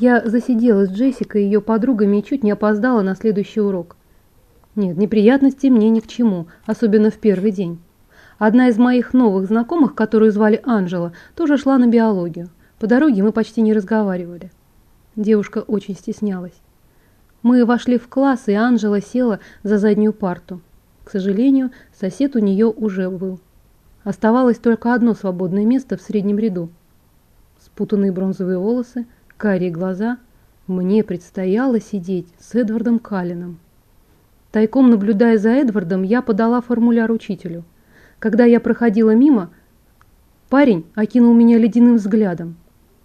Я засиделась с Джессикой и ее подругами и чуть не опоздала на следующий урок. Нет, неприятностей мне ни к чему, особенно в первый день. Одна из моих новых знакомых, которую звали Анжела, тоже шла на биологию. По дороге мы почти не разговаривали. Девушка очень стеснялась. Мы вошли в класс, и Анжела села за заднюю парту. К сожалению, сосед у нее уже был. Оставалось только одно свободное место в среднем ряду. Спутанные бронзовые волосы, карие глаза. Мне предстояло сидеть с Эдвардом Каллином. Тайком наблюдая за Эдвардом, я подала формуляр учителю. Когда я проходила мимо, парень окинул меня ледяным взглядом.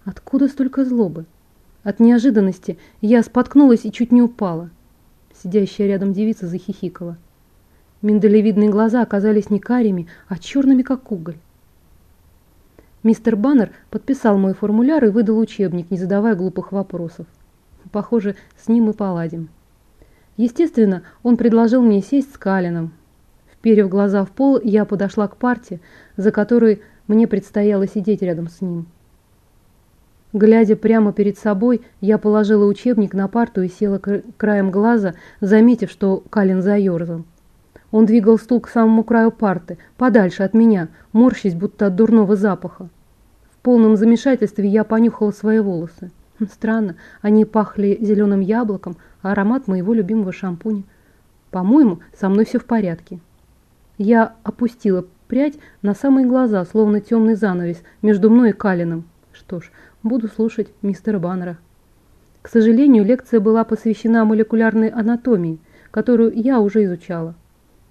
Откуда столько злобы? От неожиданности я споткнулась и чуть не упала. Сидящая рядом девица захихикала. Миндалевидные глаза оказались не карими, а черными, как уголь. Мистер Баннер подписал мой формуляр и выдал учебник, не задавая глупых вопросов. Похоже, с ним мы поладим. Естественно, он предложил мне сесть с Калином. Вперев глаза в пол, я подошла к парте, за которой мне предстояло сидеть рядом с ним. Глядя прямо перед собой, я положила учебник на парту и села краем глаза, заметив, что Калин заерзал. Он двигал стул к самому краю парты, подальше от меня, морщись, будто от дурного запаха. В полном замешательстве я понюхала свои волосы. Странно, они пахли зеленым яблоком, а аромат моего любимого шампуня. По-моему, со мной все в порядке. Я опустила прядь на самые глаза, словно темный занавес между мной и Калином. Что ж, буду слушать мистера Баннера. К сожалению, лекция была посвящена молекулярной анатомии, которую я уже изучала.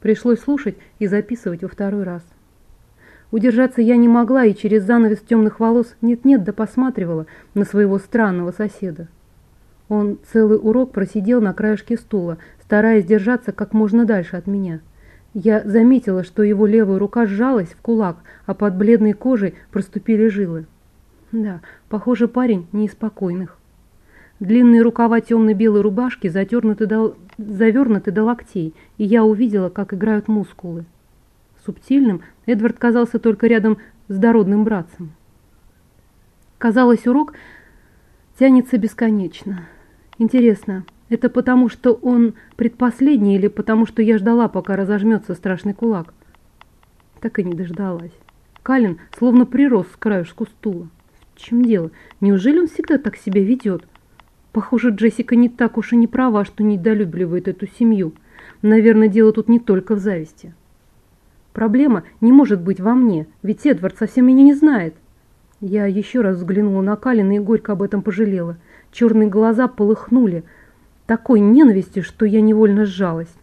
Пришлось слушать и записывать во второй раз. Удержаться я не могла и через занавес темных волос нет-нет да посматривала на своего странного соседа. Он целый урок просидел на краешке стула, стараясь держаться как можно дальше от меня. Я заметила, что его левая рука сжалась в кулак, а под бледной кожей проступили жилы. Да, похоже, парень не из спокойных. Длинные рукава темно-белой рубашки затернуты до... завернуты до локтей, и я увидела, как играют мускулы. Субтильным Эдвард казался только рядом с дородным братцем. Казалось, урок тянется бесконечно. Интересно, это потому, что он предпоследний или потому, что я ждала, пока разожмется страшный кулак? Так и не дождалась. Калин словно прирос к краешку стула. В чем дело? Неужели он всегда так себя ведет? Похоже, Джессика не так уж и не права, что недолюбливает эту семью. Наверное, дело тут не только в зависти. Проблема не может быть во мне, ведь Эдвард совсем меня не знает. Я еще раз взглянула на Калина и горько об этом пожалела. Черные глаза полыхнули такой ненавистью, что я невольно сжалась.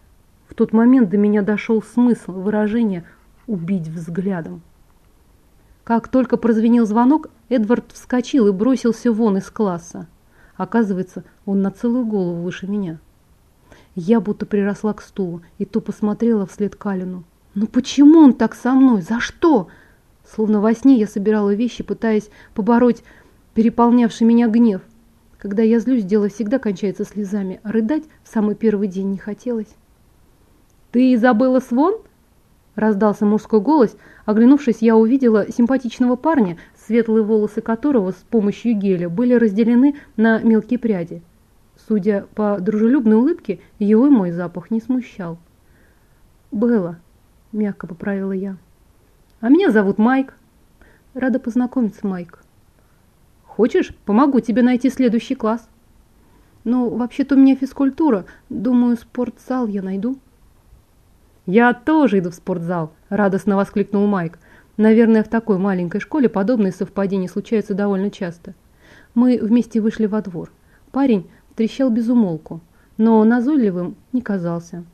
В тот момент до меня дошел смысл выражения «убить взглядом». Как только прозвенел звонок, Эдвард вскочил и бросился вон из класса. Оказывается, он на целую голову выше меня. Я будто приросла к стулу и то посмотрела вслед Калину. «Ну почему он так со мной? За что?» Словно во сне я собирала вещи, пытаясь побороть переполнявший меня гнев. Когда я злюсь, дело всегда кончается слезами, а рыдать в самый первый день не хотелось. «Ты забыла свон?» Раздался мужской голос. Оглянувшись, я увидела симпатичного парня, светлые волосы которого с помощью геля были разделены на мелкие пряди. Судя по дружелюбной улыбке, его и мой запах не смущал. «Белла», — мягко поправила я. «А меня зовут Майк». «Рада познакомиться, Майк». «Хочешь, помогу тебе найти следующий класс?» «Ну, вообще-то у меня физкультура. Думаю, спортзал я найду». «Я тоже иду в спортзал», – радостно воскликнул Майк. Наверное, в такой маленькой школе подобные совпадения случаются довольно часто. Мы вместе вышли во двор. Парень трещал без умолку, но назойливым не казался.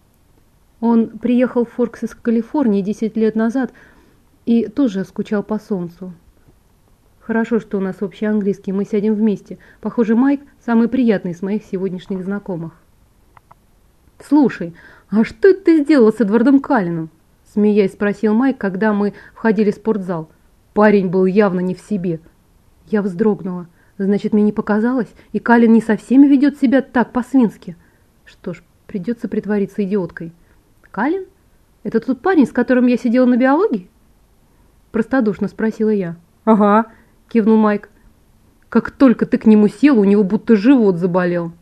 Он приехал в Форкс из Калифорнии 10 лет назад и тоже скучал по солнцу. Хорошо, что у нас общий английский, мы сядем вместе. Похоже, Майк самый приятный из моих сегодняшних знакомых. «Слушай, «А что ты сделала с Эдвардом Калином?» Смеясь спросил Майк, когда мы входили в спортзал. Парень был явно не в себе. Я вздрогнула. Значит, мне не показалось, и Калин не со всеми ведет себя так по-свински. Что ж, придется притвориться идиоткой. Калин? Это тот парень, с которым я сидела на биологии? Простодушно спросила я. Ага, кивнул Майк. Как только ты к нему сел, у него будто живот заболел.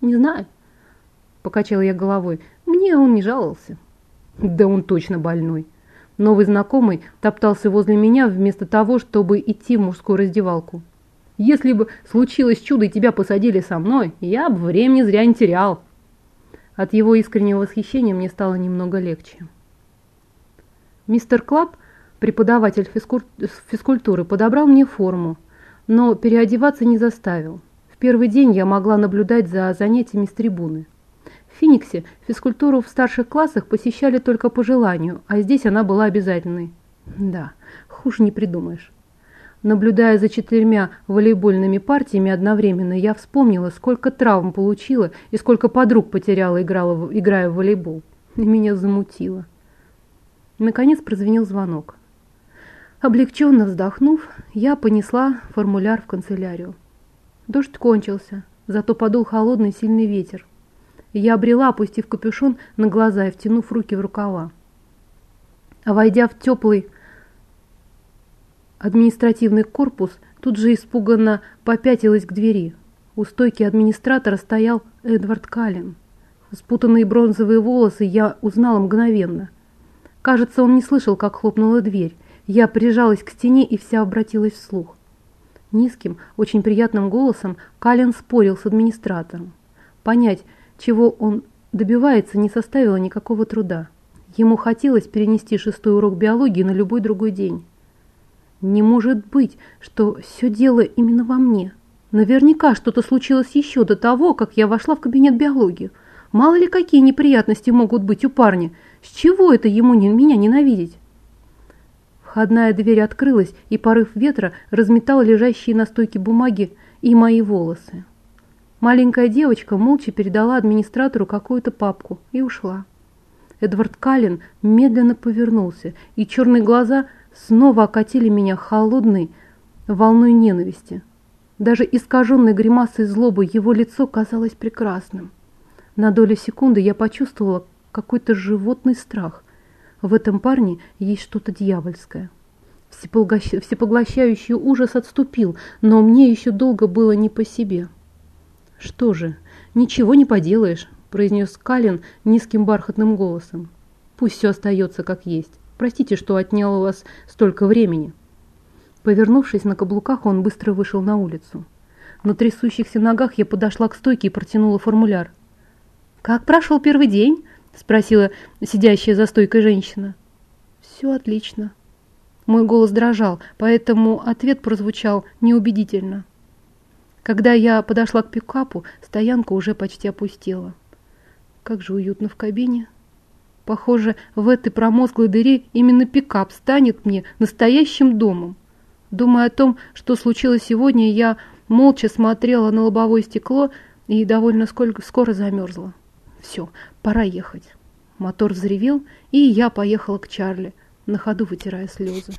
Не знаю, покачала я головой. Мне он не жаловался. Да он точно больной. Новый знакомый топтался возле меня вместо того, чтобы идти в мужскую раздевалку. Если бы случилось чудо и тебя посадили со мной, я бы времени зря не терял. От его искреннего восхищения мне стало немного легче. Мистер Клаб, преподаватель физкультуры, подобрал мне форму, но переодеваться не заставил. В первый день я могла наблюдать за занятиями с трибуны. В Фениксе физкультуру в старших классах посещали только по желанию, а здесь она была обязательной. Да, хуже не придумаешь. Наблюдая за четырьмя волейбольными партиями одновременно, я вспомнила, сколько травм получила и сколько подруг потеряла, играла, играя в волейбол. И меня замутило. Наконец прозвенел звонок. Облегченно вздохнув, я понесла формуляр в канцелярию. Дождь кончился, зато подул холодный сильный ветер. Я обрела, опустив капюшон на глаза и втянув руки в рукава. А войдя в теплый административный корпус, тут же испуганно попятилась к двери. У стойки администратора стоял Эдвард Каллен. Спутанные бронзовые волосы я узнала мгновенно. Кажется, он не слышал, как хлопнула дверь. Я прижалась к стене и вся обратилась вслух. Низким, очень приятным голосом Каллен спорил с администратором. Понять, чего он добивается, не составило никакого труда. Ему хотелось перенести шестой урок биологии на любой другой день. Не может быть, что все дело именно во мне. Наверняка что-то случилось еще до того, как я вошла в кабинет биологии. Мало ли какие неприятности могут быть у парня. С чего это ему не, меня ненавидеть? Входная дверь открылась, и порыв ветра разметал лежащие на стойке бумаги и мои волосы. Маленькая девочка молча передала администратору какую-то папку и ушла. Эдвард Каллен медленно повернулся, и черные глаза снова окатили меня холодной волной ненависти. Даже искаженной гримасой злобы его лицо казалось прекрасным. На долю секунды я почувствовала какой-то животный страх. В этом парне есть что-то дьявольское. Всепоглощающий ужас отступил, но мне еще долго было не по себе. «Что же, ничего не поделаешь», – произнес Калин низким бархатным голосом. «Пусть все остается как есть. Простите, что отнял у вас столько времени». Повернувшись на каблуках, он быстро вышел на улицу. На трясущихся ногах я подошла к стойке и протянула формуляр. «Как прошел первый день?» – спросила сидящая за стойкой женщина. «Все отлично». Мой голос дрожал, поэтому ответ прозвучал неубедительно. Когда я подошла к пикапу, стоянка уже почти опустела. Как же уютно в кабине. Похоже, в этой промозглой дыре именно пикап станет мне настоящим домом. Думая о том, что случилось сегодня, я молча смотрела на лобовое стекло и довольно сколько скоро замерзла. Все, пора ехать. Мотор взревел, и я поехала к Чарли, на ходу вытирая слезы.